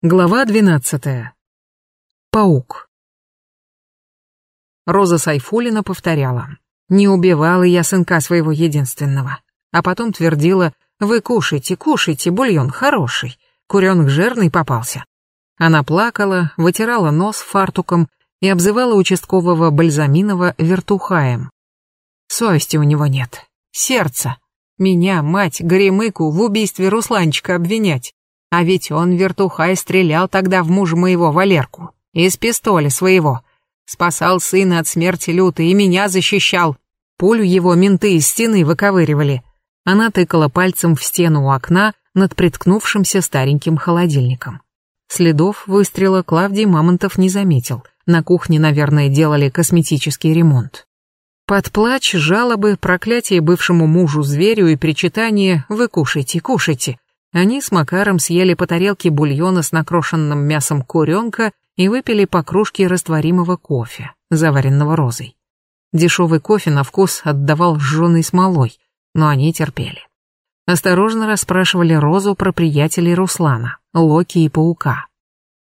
Глава двенадцатая. Паук. Роза Сайфулина повторяла. «Не убивала я сынка своего единственного». А потом твердила «Вы кушайте, кушайте, бульон хороший. Куренок жирный попался». Она плакала, вытирала нос фартуком и обзывала участкового Бальзаминова вертухаем. Совести у него нет. Сердца. Меня, мать, Горемыку, в убийстве Русланчика обвинять. А ведь он, вертухай, стрелял тогда в мужа моего Валерку. Из пистоля своего. Спасал сына от смерти лютой и меня защищал. Пулю его менты из стены выковыривали. Она тыкала пальцем в стену у окна над приткнувшимся стареньким холодильником. Следов выстрела Клавдий Мамонтов не заметил. На кухне, наверное, делали косметический ремонт. Под плач, жалобы, проклятие бывшему мужу зверю и причитание «Вы кушайте, кушайте», они с Макаром съели по тарелке бульона с накрошенным мясом куренка и выпили по кружке растворимого кофе, заваренного розой. Дешевый кофе на вкус отдавал жженой смолой, но они терпели. Осторожно расспрашивали Розу про приятелей Руслана, Локи и Паука.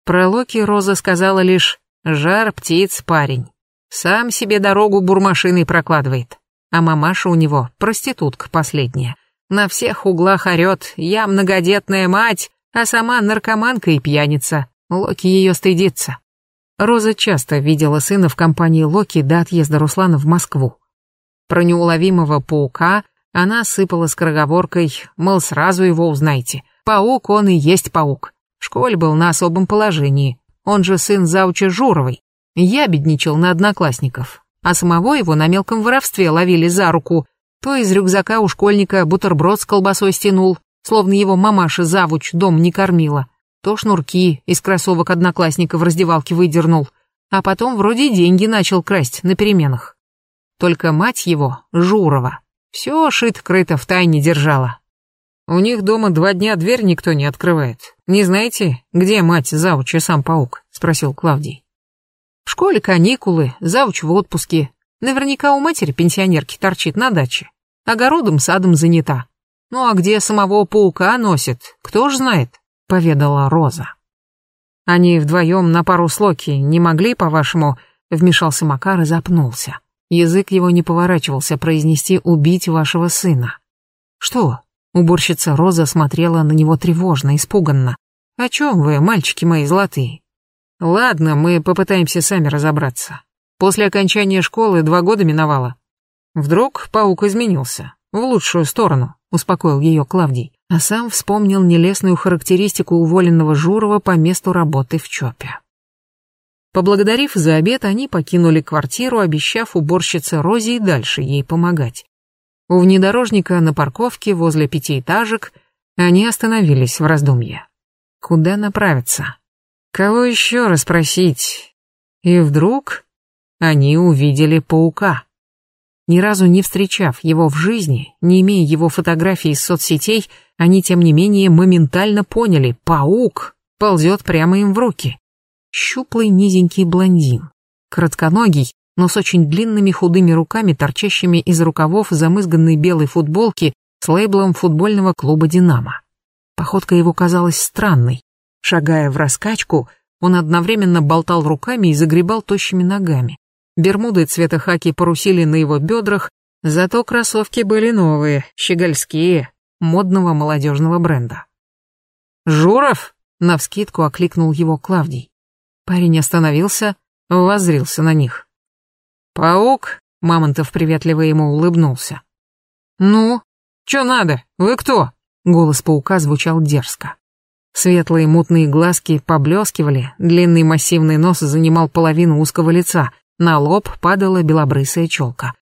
Про Локи Роза сказала лишь «Жар птиц, парень. Сам себе дорогу бурмашиной прокладывает, а мамаша у него проститутка последняя. На всех углах орёт «Я многодетная мать», а сама наркоманка и пьяница. Локи ее стыдится. Роза часто видела сына в компании Локи до отъезда Руслана в Москву. Про неуловимого паука она сыпала скороговоркой, мол, сразу его узнаете. Паук он и есть паук. В школе был на особом положении. Он же сын зауча Журовой. Я бедничал на одноклассников, а самого его на мелком воровстве ловили за руку то из рюкзака у школьника бутерброд с колбасой стянул, словно его мамаша завуч дом не кормила, то шнурки из кроссовок одноклассника в раздевалке выдернул, а потом вроде деньги начал красть на переменах. Только мать его, Журова, все шито-крыто в тайне держала. У них дома два дня дверь никто не открывает. Не знаете, где мать завуча сам паук? Спросил Клавдий. В школе каникулы, завуч в отпуске. Наверняка у матери пенсионерки торчит на даче. Огородом, садом занята. Ну а где самого паука носит, кто ж знает, поведала Роза. Они вдвоем на пару с не могли, по-вашему, вмешался Макар и запнулся. Язык его не поворачивался произнести «убить вашего сына». «Что?» Уборщица Роза смотрела на него тревожно, испуганно. «О чем вы, мальчики мои золотые?» «Ладно, мы попытаемся сами разобраться. После окончания школы два года миновало. Вдруг паук изменился. В лучшую сторону, успокоил ее Клавдий, а сам вспомнил нелестную характеристику уволенного Журова по месту работы в ЧОПе. Поблагодарив за обед, они покинули квартиру, обещав уборщице Розе и дальше ей помогать. У внедорожника на парковке возле пятиэтажек они остановились в раздумье. Куда направиться? Кого еще расспросить? И вдруг они увидели паука. Ни разу не встречав его в жизни, не имея его фотографий из соцсетей, они, тем не менее, моментально поняли — паук ползет прямо им в руки. Щуплый низенький блондин, коротконогий, но с очень длинными худыми руками, торчащими из рукавов замызганной белой футболки с лейблом футбольного клуба «Динамо». Походка его казалась странной. Шагая в раскачку, он одновременно болтал руками и загребал тощими ногами. Бермуды цвета хаки порусили на его бедрах, зато кроссовки были новые, щегольские, модного молодежного бренда. «Журов?» — навскидку окликнул его Клавдий. Парень остановился, воззрился на них. «Паук?» — Мамонтов приветливо ему улыбнулся. «Ну, чё надо? Вы кто?» — голос паука звучал дерзко. Светлые мутные глазки поблескивали, длинный массивный нос занимал половину узкого лица — на лоб падала белобрысая челка.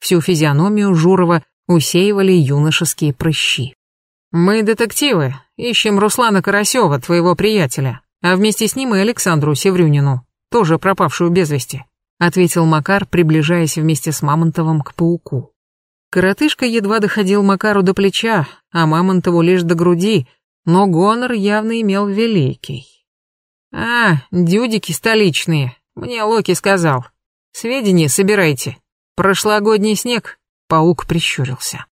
Всю физиономию Журова усеивали юношеские прыщи. «Мы детективы, ищем Руслана Карасева, твоего приятеля, а вместе с ним и Александру Севрюнину, тоже пропавшую без вести», ответил Макар, приближаясь вместе с Мамонтовым к пауку. Коротышка едва доходил Макару до плеча, а Мамонтову лишь до груди, но гонор явно имел великий. «А, дюдики столичные, мне Локи сказал. Сведения собирайте. Прошлогодний снег. Паук прищурился.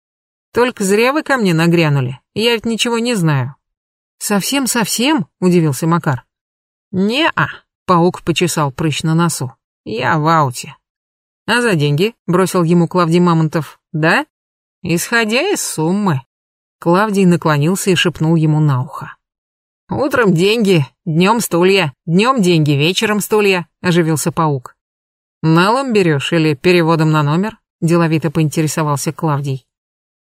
Только зря вы ко мне нагрянули. Я ведь ничего не знаю. «Совсем-совсем?» — удивился Макар. «Не-а», — паук почесал прыщ на носу. «Я в ауте». «А за деньги?» — бросил ему Клавдий Мамонтов. «Да?» «Исходя из суммы». Клавдий наклонился и шепнул ему на ухо. «Утром деньги, днем стулья, днем деньги, вечером стулья», — оживился паук. «Налом берешь или переводом на номер?» — деловито поинтересовался Клавдий.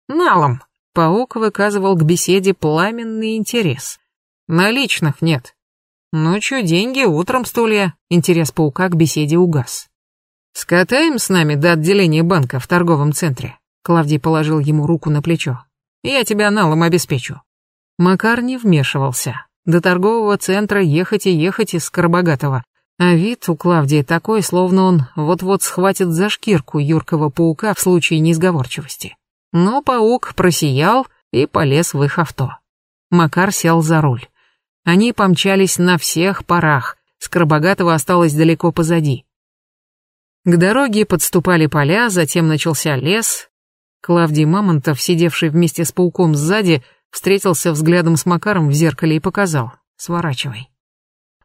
«Налом», — паук выказывал к беседе пламенный интерес. «Наличных нет». «Ночью деньги, утром стулья», — интерес паука к беседе угас. «Скатаем с нами до отделения банка в торговом центре?» Клавдий положил ему руку на плечо. «Я тебя налом обеспечу». Макар не вмешивался. До торгового центра ехать и ехать из Скоробогатого. А вид у Клавдии такой, словно он вот-вот схватит за шкирку юркого паука в случае несговорчивости. Но паук просиял и полез в их авто. Макар сел за руль. Они помчались на всех парах, Скоробогатого осталось далеко позади. К дороге подступали поля, затем начался лес. Клавдий Мамонтов, сидевший вместе с пауком сзади, встретился взглядом с Макаром в зеркале и показал «Сворачивай».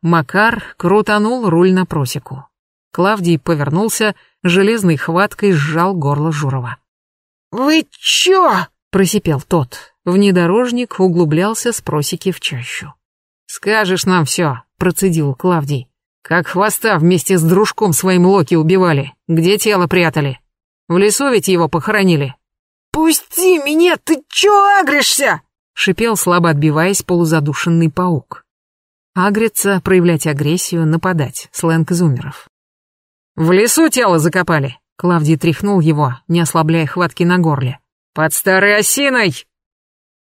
Макар крутанул руль на просеку. Клавдий повернулся, железной хваткой сжал горло Журова. «Вы чё?» — просипел тот. Внедорожник углублялся с просеки в чащу. «Скажешь нам всё», — процедил Клавдий. «Как хвоста вместе с дружком своим Локи убивали. Где тело прятали? В лесу ведь его похоронили». «Пусти меня, ты чё агришься?» — шипел, слабо отбиваясь, полузадушенный паук. Агриться, проявлять агрессию, нападать. Сленг зумеров. «В лесу тело закопали!» Клавдий тряхнул его, не ослабляя хватки на горле. «Под старой осиной!»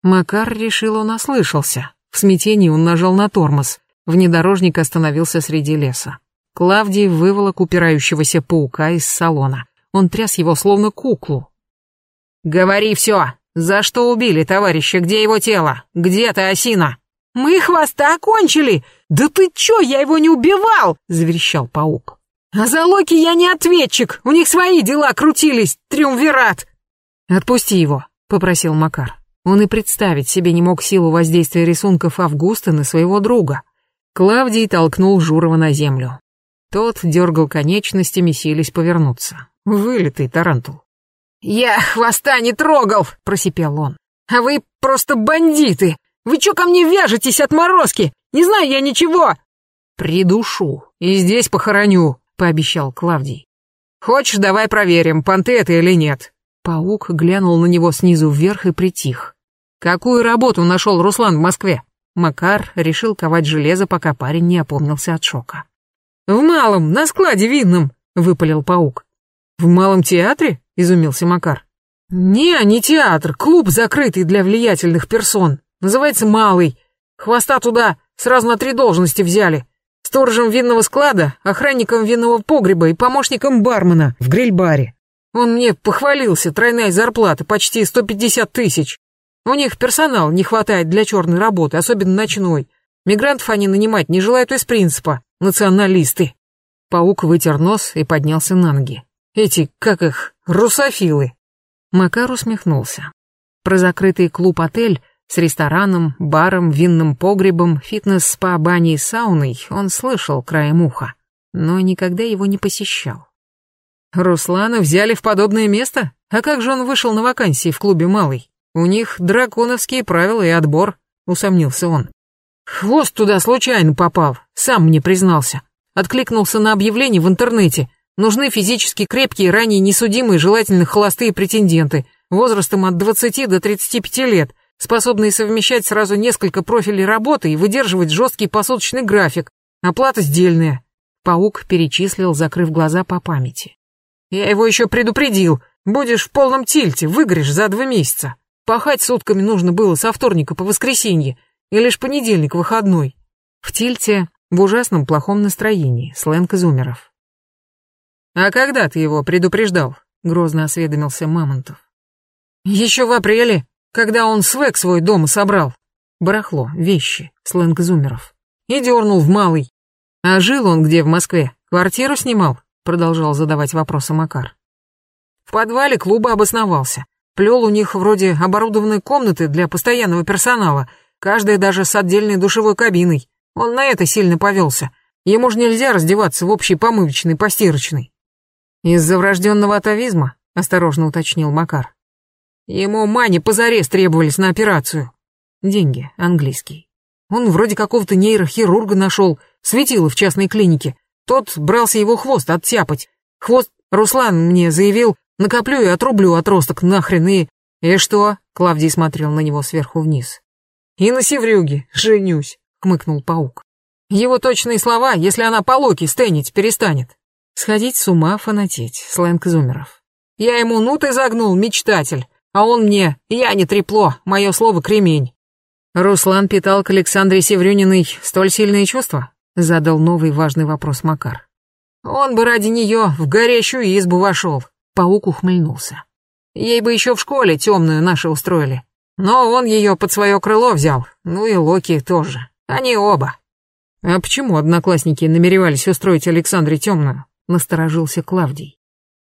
Макар решил, он ослышался. В смятении он нажал на тормоз. Внедорожник остановился среди леса. Клавдий выволок упирающегося паука из салона. Он тряс его словно куклу. «Говори все! За что убили товарища? Где его тело? Где ты, осина?» «Мы хвоста окончили! Да ты чё, я его не убивал!» — заверещал паук. «А за Локи я не ответчик, у них свои дела крутились, триумвират!» «Отпусти его», — попросил Макар. Он и представить себе не мог силу воздействия рисунков Августа на своего друга. Клавдий толкнул Журова на землю. Тот дергал конечностями, силясь повернуться. Вылитый тарантул. «Я хвоста не трогал!» — просипел он. «А вы просто бандиты! Вы чё ко мне вяжетесь, отморозки? Не знаю я ничего!» «Придушу и здесь похороню», — пообещал Клавдий. «Хочешь, давай проверим, понты это или нет». Паук глянул на него снизу вверх и притих. «Какую работу нашел Руслан в Москве?» Макар решил ковать железо, пока парень не опомнился от шока. «В малом, на складе винном», — выпалил паук. «В малом театре?» — изумился Макар. «Не, не театр, клуб закрытый для влиятельных персон. Называется «Малый». Хвоста туда сразу на три должности взяли. Сторожем винного склада, охранником винного погреба и помощником бармена в гриль-баре. Он мне похвалился, тройная зарплата, почти 150 тысяч. У них персонал не хватает для черной работы, особенно ночной. Мигрантов они нанимать не желают из принципа. Националисты. Паук вытер нос и поднялся на ноги. Эти, как их, русофилы. Макар усмехнулся. Про закрытый клуб-отель с рестораном, баром, винным погребом, фитнес-спа, баней сауной он слышал краем уха, но никогда его не посещал. Руслана взяли в подобное место? А как же он вышел на вакансии в клубе «Малый»? У них драконовские правила и отбор, усомнился он. Хвост туда случайно попал, сам мне признался. Откликнулся на объявление в интернете. Нужны физически крепкие, ранее несудимые, желательно холостые претенденты, возрастом от 20 до 35 лет, способные совмещать сразу несколько профилей работы и выдерживать жесткий посуточный график. Оплата сдельная. Паук перечислил, закрыв глаза по памяти. Я его еще предупредил. Будешь в полном тильте, выгоришь за два месяца. Пахать сутками нужно было со вторника по воскресенье, и лишь понедельник выходной. В тильте, в ужасном плохом настроении, сленг изумеров. «А когда ты его предупреждал?» — грозно осведомился Мамонтов. «Еще в апреле когда он свек свой дома собрал. Барахло, вещи, сленг зумеров. И дернул в малый. А жил он где в Москве? Квартиру снимал? Продолжал задавать вопросы Макар. В подвале клуба обосновался. Плел у них вроде оборудованной комнаты для постоянного персонала. каждая даже с отдельной душевой кабиной. Он на это сильно повелся. Ему же нельзя раздеваться в общей помывочной, постирочной. Из-за врожденного атовизма, осторожно уточнил Макар. Ему мани позарез требовались на операцию. Деньги, английский. Он вроде какого-то нейрохирурга нашел, светило в частной клинике. Тот брался его хвост оттяпать. Хвост Руслан мне заявил, накоплю и отрублю отросток нахрен и... И что? Клавдий смотрел на него сверху вниз. И на севрюге женюсь, хмыкнул паук. Его точные слова, если она по локи стенить перестанет. Сходить с ума, фанатеть, сленг зумеров. Я ему ну ты загнул, мечтатель, а он мне, я не трепло, мое слово кремень. Руслан питал к Александре Севрюниной столь сильные чувства? Задал новый важный вопрос Макар. Он бы ради нее в горящую избу вошел. Паук ухмыльнулся. Ей бы еще в школе темную наши устроили. Но он ее под свое крыло взял, ну и Локи тоже. Они оба. А почему одноклассники намеревались устроить Александре темную? Насторожился Клавдий.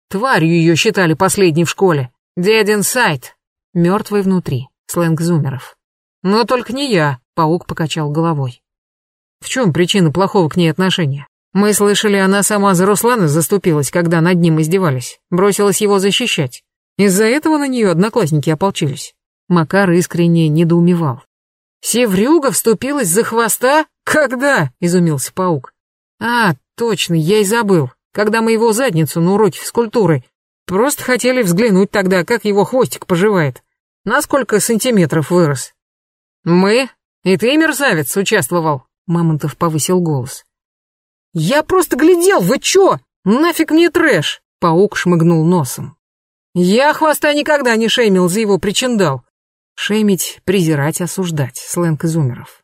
Тварью ее считали последней в школе. Дедин сайт. Мертвый внутри. Сленг зумеров. Но только не я, паук покачал головой. В чем причина плохого к ней отношения? Мы слышали, она сама за Руслана заступилась, когда над ним издевались, бросилась его защищать. Из-за этого на нее одноклассники ополчились. Макар искренне недоумевал. «Севрюга вступилась за хвоста? Когда?» — изумился паук. «А, точно, я и забыл. Когда мы его задницу на уроке физкультуры. Просто хотели взглянуть тогда, как его хвостик поживает. На сколько сантиметров вырос. «Мы? И ты, мерзавец, участвовал?» Мамонтов повысил голос. «Я просто глядел, вы чё? Нафиг мне трэш?» Паук шмыгнул носом. «Я хвоста никогда не шеймил за его причиндал». Шеймить, презирать, осуждать, сленг изумеров.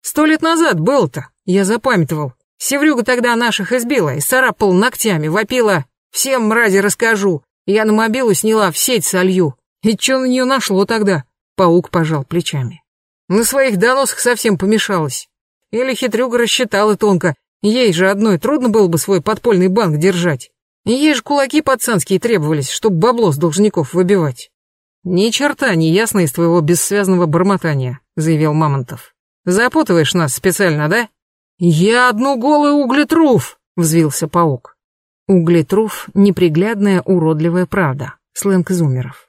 «Сто лет назад было-то, я запамятовал. Севрюга тогда наших избила и царапал ногтями, вопила. Всем мрази расскажу. Я на мобилу сняла, в сеть солью. И чё на неё нашло тогда?» Паук пожал плечами. На своих доносах совсем помешалась. Или хитрюга рассчитала тонко. Ей же одной трудно было бы свой подпольный банк держать. Ей же кулаки пацанские требовались, чтобы бабло с должников выбивать. «Ни черта не ясно из твоего бессвязного бормотания», — заявил Мамонтов. «Запутываешь нас специально, да?» «Я одну голую углетруф», — взвился паук. Углетруф — неприглядная уродливая правда, сленг зумеров.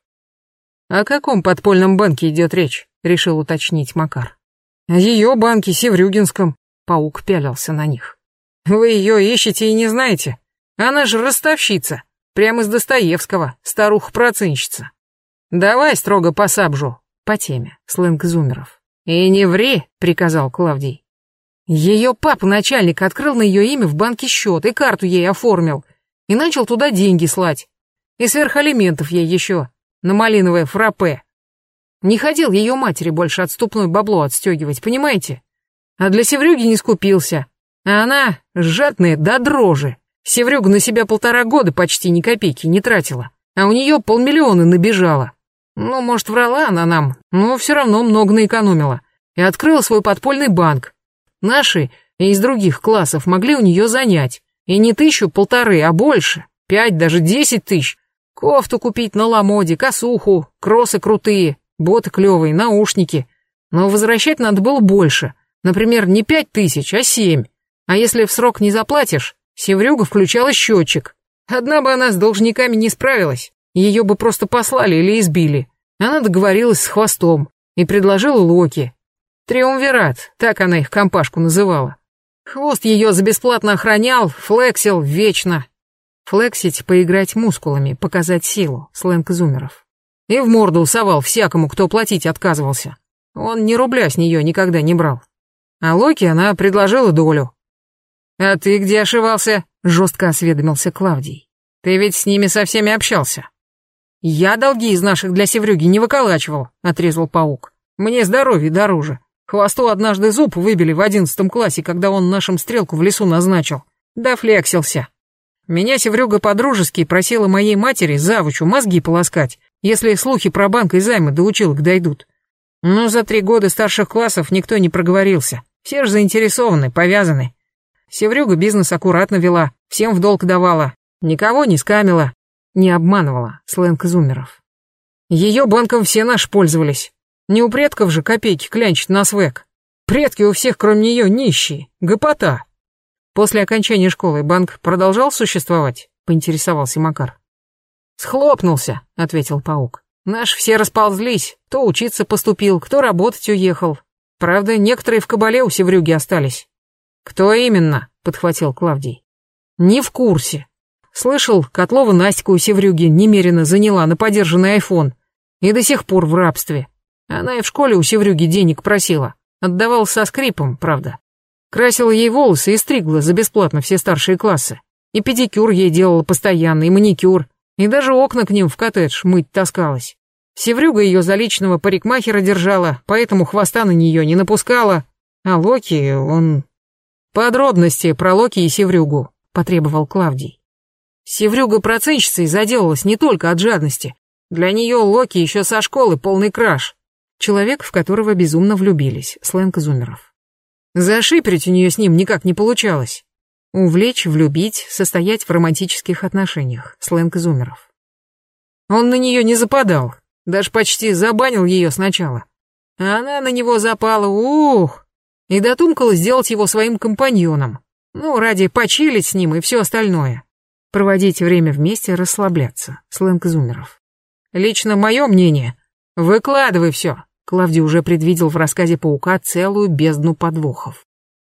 О каком подпольном банке идет речь? решил уточнить Макар. Ее банки Севрюгинском. Паук пялился на них. Вы ее ищете и не знаете? Она же ростовщица. Прямо из Достоевского, старуха-проценщица. Давай строго по сабжу. По теме, сленг зумеров. И не ври, приказал Клавдий. Ее папа, начальник, открыл на ее имя в банке счет и карту ей оформил. И начал туда деньги слать. И сверх алиментов ей еще. На малиновое фраппе. Не хотел ее матери больше отступной бабло отстегивать, понимаете? А для Севрюги не скупился. А она жадная до дрожи. Севрюга на себя полтора года почти ни копейки не тратила. А у нее полмиллиона набежало. Ну, может, врала она нам, но все равно много наэкономила. И открыла свой подпольный банк. Наши из других классов могли у нее занять. И не тысячу, полторы, а больше. Пять, даже десять тысяч. Кофту купить на ламоде, косуху, кроссы крутые, боты клевые, наушники. Но возвращать надо было больше. Например, не пять тысяч, а семь. А если в срок не заплатишь, Севрюга включала счетчик. Одна бы она с должниками не справилась. Ее бы просто послали или избили. Она договорилась с хвостом и предложила Локи. Триумвират, так она их компашку называла. Хвост ее за бесплатно охранял, флексил вечно. Флексить, поиграть мускулами, показать силу, сленг зумеров и в морду усовал всякому, кто платить отказывался. Он ни рубля с нее никогда не брал. А Локи она предложила долю. «А ты где ошивался?» — жестко осведомился Клавдий. «Ты ведь с ними со всеми общался». «Я долги из наших для Севрюги не выколачивал», — отрезал паук. «Мне здоровье дороже. Хвосту однажды зуб выбили в одиннадцатом классе, когда он нашим стрелку в лесу назначил. Да флексился. Меня Севрюга по-дружески просила моей матери, завучу, мозги полоскать, если слухи про банк и займы до училок дойдут. Но за три года старших классов никто не проговорился. Все же заинтересованы, повязаны. Севрюга бизнес аккуратно вела, всем в долг давала, никого не скамила, не обманывала, сленг зумеров. Ее банком все наши пользовались. Не у предков же копейки клянчить на свек. Предки у всех, кроме нее, нищие. Гопота. После окончания школы банк продолжал существовать? Поинтересовался Макар. Схлопнулся, ответил паук. Наш все расползлись. Кто учиться поступил, кто работать уехал. Правда, некоторые в кабале у Севрюги остались. Кто именно? Подхватил Клавдий. Не в курсе. Слышал, Котлова Настя у Севрюги немерено заняла на подержанный айфон. И до сих пор в рабстве. Она и в школе у Севрюги денег просила. Отдавал со скрипом, правда. Красила ей волосы и стригла за бесплатно все старшие классы. И педикюр ей делала постоянно, и маникюр. И даже окна к ним в коттедж мыть таскалась. Севрюга ее за личного парикмахера держала, поэтому хвоста на нее не напускала. А Локи, он... Подробности про Локи и Севрюгу, потребовал Клавдий. Севрюга проценщицей заделалась не только от жадности. Для нее Локи еще со школы полный краш. Человек, в которого безумно влюбились, сленг изумеров. Зашиперить у нее с ним никак не получалось. Увлечь, влюбить, состоять в романтических отношениях, сленг изумеров. Он на нее не западал, даже почти забанил ее сначала. А она на него запала, ух, и дотумкала сделать его своим компаньоном. Ну, ради почилить с ним и все остальное. Проводить время вместе, расслабляться, сленг изумеров. Лично мое мнение, выкладывай все. Клавдий уже предвидел в рассказе паука целую бездну подвохов.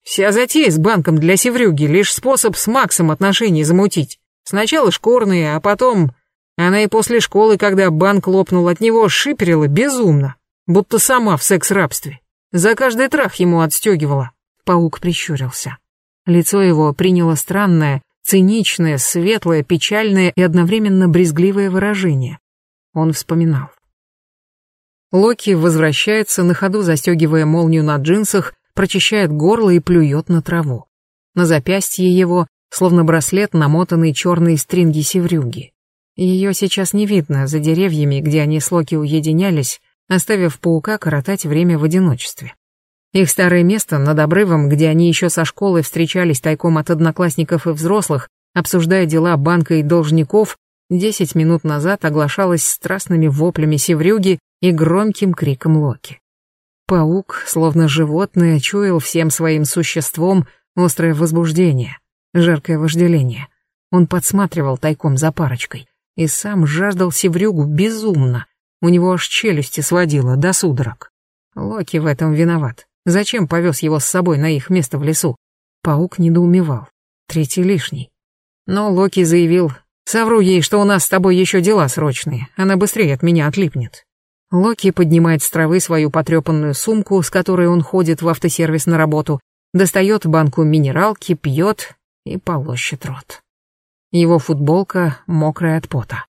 Вся затея с банком для Севрюги — лишь способ с Максом отношения замутить. Сначала шкурные, а потом... Она и после школы, когда банк лопнул от него, шиперила безумно, будто сама в секс-рабстве. За каждый трах ему отстегивала. Паук прищурился. Лицо его приняло странное, циничное, светлое, печальное и одновременно брезгливое выражение. Он вспоминал. Локи возвращается, на ходу застегивая молнию на джинсах, прочищает горло и плюет на траву. На запястье его, словно браслет, намотанный черные стринги севрюги. Ее сейчас не видно за деревьями, где они с Локи уединялись, оставив паука коротать время в одиночестве. Их старое место над обрывом, где они еще со школы встречались тайком от одноклассников и взрослых, обсуждая дела банка и должников, десять минут назад оглашалось страстными воплями севрюги и громким криком Локи. Паук, словно животное, чуял всем своим существом острое возбуждение, жаркое вожделение. Он подсматривал тайком за парочкой и сам жаждал севрюгу безумно. У него аж челюсти сводило до судорог. Локи в этом виноват. Зачем повез его с собой на их место в лесу? Паук недоумевал. Третий лишний. Но Локи заявил, «Совру ей, что у нас с тобой еще дела срочные, она быстрее от меня отлипнет». Локи поднимает с травы свою потрепанную сумку, с которой он ходит в автосервис на работу, достает банку минералки, пьет и полощет рот. Его футболка мокрая от пота.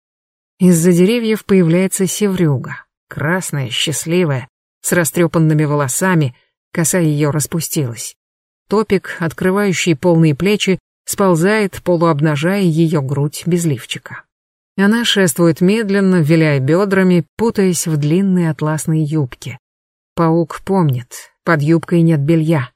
Из-за деревьев появляется севрюга, красная, счастливая, с растрепанными волосами, коса ее распустилась. Топик, открывающий полные плечи, сползает, полуобнажая ее грудь без лифчика. Она шествует медленно, виляя бедрами, путаясь в длинной атласной юбке. Паук помнит, под юбкой нет белья.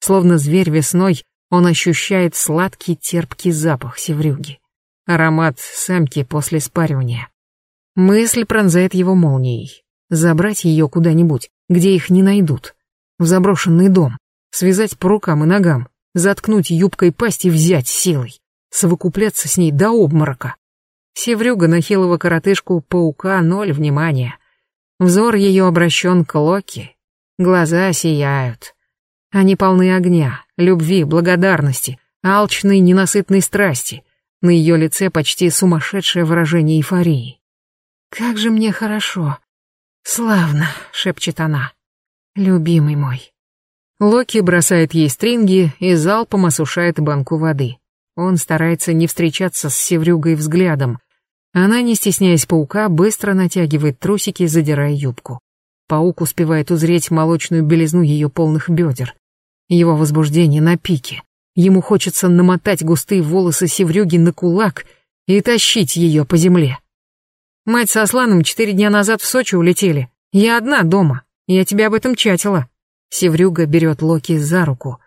Словно зверь весной, он ощущает сладкий терпкий запах севрюги. Аромат самки после спаривания. Мысль пронзает его молнией. Забрать ее куда-нибудь, где их не найдут. В заброшенный дом. Связать по рукам и ногам. Заткнуть юбкой пасть и взять силой. Совокупляться с ней до обморока. Севрюга на хилого коротышку паука ноль внимания. Взор ее обращен к Локи. Глаза сияют. Они полны огня, любви, благодарности, алчной ненасытной страсти. На ее лице почти сумасшедшее выражение эйфории. «Как же мне хорошо!» «Славно!» — шепчет она. «Любимый мой!» Локи бросает ей стринги и залпом осушает банку воды. Он старается не встречаться с Севрюгой взглядом. Она, не стесняясь паука, быстро натягивает трусики, задирая юбку. Паук успевает узреть молочную белизну ее полных бедер. Его возбуждение на пике. Ему хочется намотать густые волосы Севрюги на кулак и тащить ее по земле. Мать со Асланом четыре дня назад в Сочи улетели. Я одна дома. Я тебя об этом чатила. Севрюга берет Локи за руку.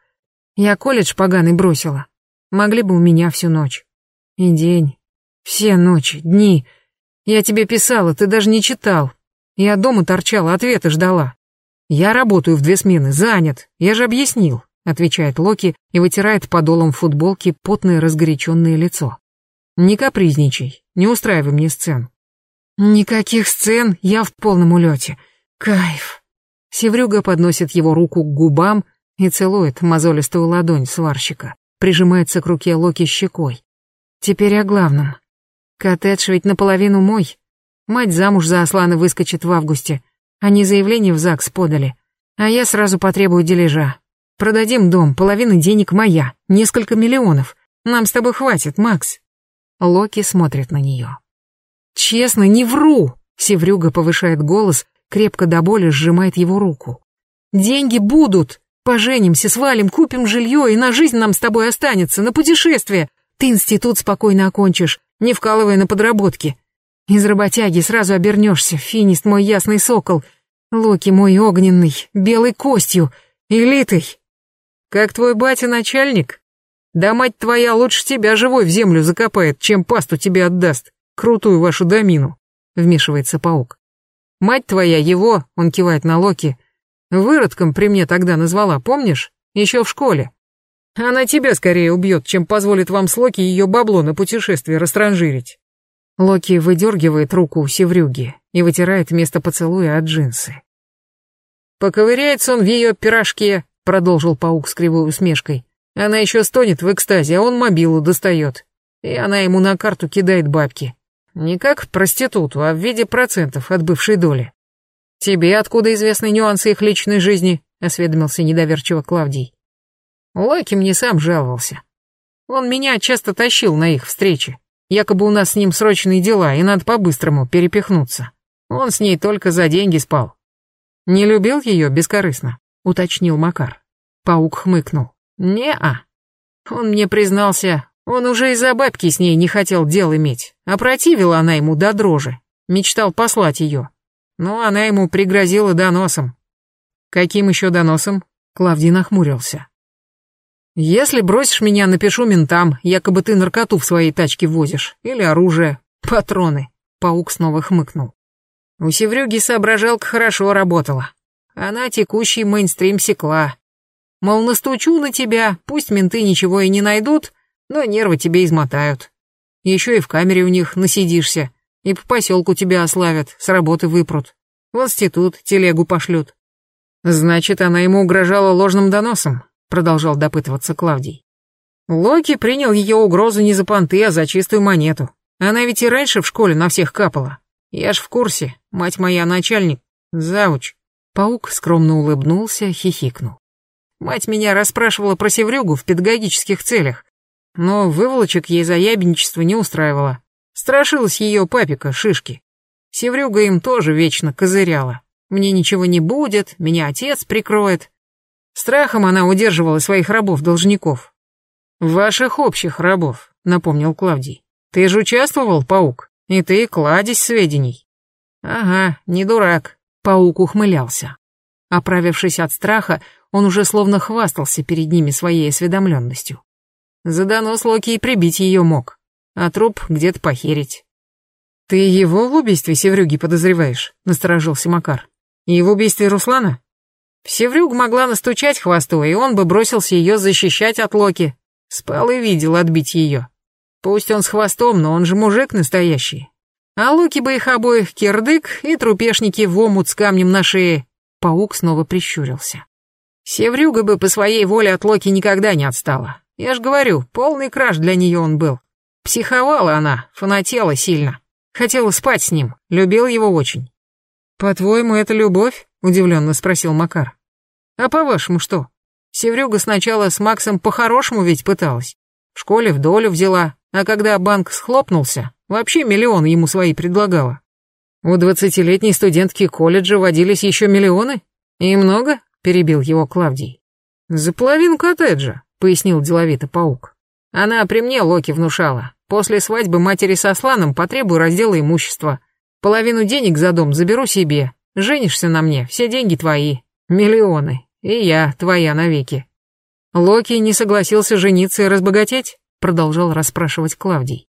Я колледж поганый бросила. Могли бы у меня всю ночь. И день. Все ночи, дни. Я тебе писала, ты даже не читал. Я дома торчала, ответы ждала. Я работаю в две смены, занят, я же объяснил, отвечает Локи и вытирает подолом футболки потное разгоряченное лицо. Не капризничай, не устраивай мне сцен. Никаких сцен, я в полном улете. Кайф. Севрюга подносит его руку к губам и целует мозолистую ладонь сварщика, прижимается к руке Локи щекой. Теперь о главном. Коттедж ведь наполовину мой. Мать замуж за Аслана выскочит в августе. Они заявление в ЗАГС подали. А я сразу потребую дележа. Продадим дом, половина денег моя, несколько миллионов. Нам с тобой хватит, Макс. Локи смотрит на нее. Честно, не вру. Севрюга повышает голос, крепко до боли сжимает его руку. Деньги будут. Поженимся, свалим, купим жилье, и на жизнь нам с тобой останется, на путешествие. Ты институт спокойно окончишь, не вкалывая на подработки. Из работяги сразу обернешься, финист мой ясный сокол, Локи мой огненный, белой костью, элитой. Как твой батя начальник? Да мать твоя лучше тебя живой в землю закопает, чем пасту тебе отдаст, крутую вашу домину, вмешивается паук. Мать твоя его, он кивает на Локи, выродком при мне тогда назвала, помнишь? Еще в школе. Она тебя скорее убьет, чем позволит вам с Локи ее бабло на путешествие растранжирить. Локи выдергивает руку у Севрюги и вытирает место поцелуя от джинсы. «Поковыряется он в ее пирожке», — продолжил паук с кривой усмешкой. «Она еще стонет в экстазе, а он мобилу достает. И она ему на карту кидает бабки. Не как проституту, а в виде процентов от бывшей доли. «Тебе откуда известны нюансы их личной жизни?» — осведомился недоверчиво Клавдий. Локи мне сам жаловался. Он меня часто тащил на их встречи. Якобы у нас с ним срочные дела, и надо по-быстрому перепихнуться. Он с ней только за деньги спал. Не любил ее бескорыстно, уточнил Макар. Паук хмыкнул. Не-а. Он мне признался, он уже из-за бабки с ней не хотел дел иметь, а противила она ему до дрожи. Мечтал послать ее. Но она ему пригрозила доносом. Каким еще доносом? Клавдий нахмурился. Если бросишь меня, напишу ментам, якобы ты наркоту в своей тачке возишь. Или оружие, патроны. Паук снова хмыкнул. У Севрюги соображалка хорошо работала. Она текущий мейнстрим секла. Мол, настучу на тебя, пусть менты ничего и не найдут, но нервы тебе измотают. Еще и в камере у них насидишься, и по поселку тебя ославят, с работы выпрут. В институт телегу пошлют. Значит, она ему угрожала ложным доносом, продолжал допытываться Клавдий. Локи принял ее угрозу не за понты, а за чистую монету. Она ведь и раньше в школе на всех капала. Я ж в курсе, мать моя начальник, завуч. Паук скромно улыбнулся, хихикнул. Мать меня расспрашивала про Севрюгу в педагогических целях, но выволочек ей за ябедничество не устраивала. Страшилась ее папика, шишки. Севрюга им тоже вечно козыряла. Мне ничего не будет, меня отец прикроет. Страхом она удерживала своих рабов-должников. «Ваших общих рабов», — напомнил Клавдий. «Ты же участвовал, паук, и ты кладезь сведений». «Ага, не дурак», — паук ухмылялся. Оправившись от страха, он уже словно хвастался перед ними своей осведомленностью. За донос Локи и прибить ее мог, а труп где-то похерить. «Ты его в убийстве Севрюги подозреваешь?» — насторожился Макар. «И в убийстве Руслана?» Севрюг могла настучать хвосту, и он бы бросился ее защищать от Локи. Спал и видел отбить ее. Пусть он с хвостом, но он же мужик настоящий. А Локи бы их обоих кирдык и трупешники в омут с камнем на шее. Паук снова прищурился. Севрюга бы по своей воле от Локи никогда не отстала. Я ж говорю, полный краш для нее он был. Психовала она, фанатела сильно. Хотела спать с ним, любил его очень. «По-твоему, это любовь?» — удивленно спросил Макар. «А по-вашему что? Севрюга сначала с Максом по-хорошему ведь пыталась. В школе в долю взяла, а когда банк схлопнулся, вообще миллион ему свои предлагала. У двадцатилетней студентки колледжа водились еще миллионы? И много?» — перебил его Клавдий. «За половину коттеджа», — пояснил деловито паук. «Она при мне Локи внушала. После свадьбы матери со Сланом потребую раздела имущества. Половину денег за дом заберу себе. Женишься на мне, все деньги твои. Миллионы. И я твоя навеки. Локи не согласился жениться и разбогатеть? Продолжал расспрашивать Клавдий.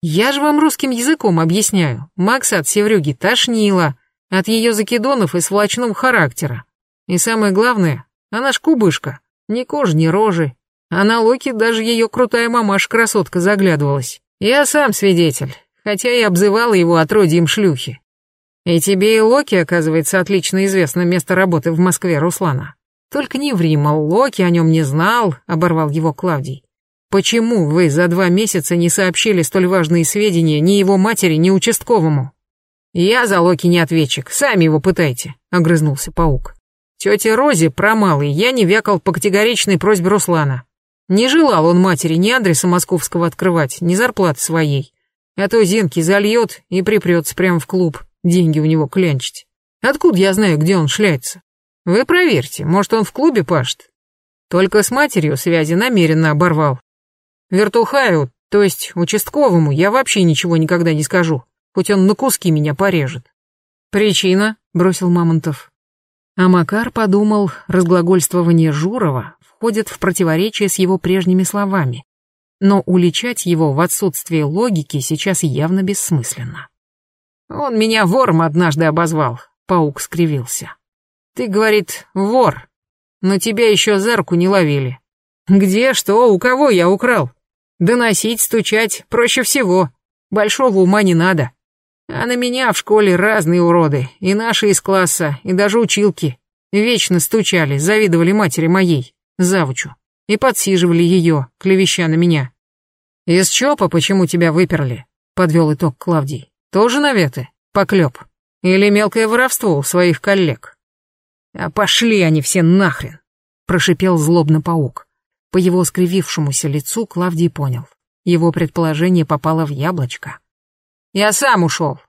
Я же вам русским языком объясняю. Макса от Севрюги тошнило. От ее закидонов и сволочного характера. И самое главное, она ж кубышка. Ни кожи, ни рожи. А на Локи даже ее крутая мамаша-красотка заглядывалась. Я сам свидетель, хотя и обзывала его отродьем шлюхи. И тебе и Локи, оказывается, отлично известно место работы в Москве Руслана. Только не ври, мол, Локи о нем не знал, оборвал его Клавдий. Почему вы за два месяца не сообщили столь важные сведения ни его матери, ни участковому? Я за Локи не ответчик, сами его пытайте, огрызнулся паук. Тете Розе про малый я не вякал по категоричной просьбе Руслана. Не желал он матери ни адреса московского открывать, ни зарплаты своей. А то Зинки зальет и припрется прямо в клуб, деньги у него клянчить. Откуда я знаю, где он шляется? Вы проверьте, может, он в клубе пашет. Только с матерью связи намеренно оборвал. Вертухаю, то есть участковому, я вообще ничего никогда не скажу, хоть он на куски меня порежет. Причина, бросил Мамонтов. А Макар подумал, разглагольствование Журова входит в противоречие с его прежними словами. Но уличать его в отсутствии логики сейчас явно бессмысленно. Он меня вором однажды обозвал, паук скривился. Ты, говорит, вор, но тебя еще за не ловили. Где, что, у кого я украл? Доносить, стучать проще всего. Большого ума не надо. А на меня в школе разные уроды, и наши из класса, и даже училки. Вечно стучали, завидовали матери моей, завучу, и подсиживали ее, клевеща на меня. «Из ЧОПа почему тебя выперли?» — подвел итог Клавдий. «Тоже наветы? Поклеп? Или мелкое воровство у своих коллег?» «А пошли они все нахрен!» — прошипел злобно паук. По его скривившемуся лицу Клавдий понял. Его предположение попало в яблочко. «Я сам ушел.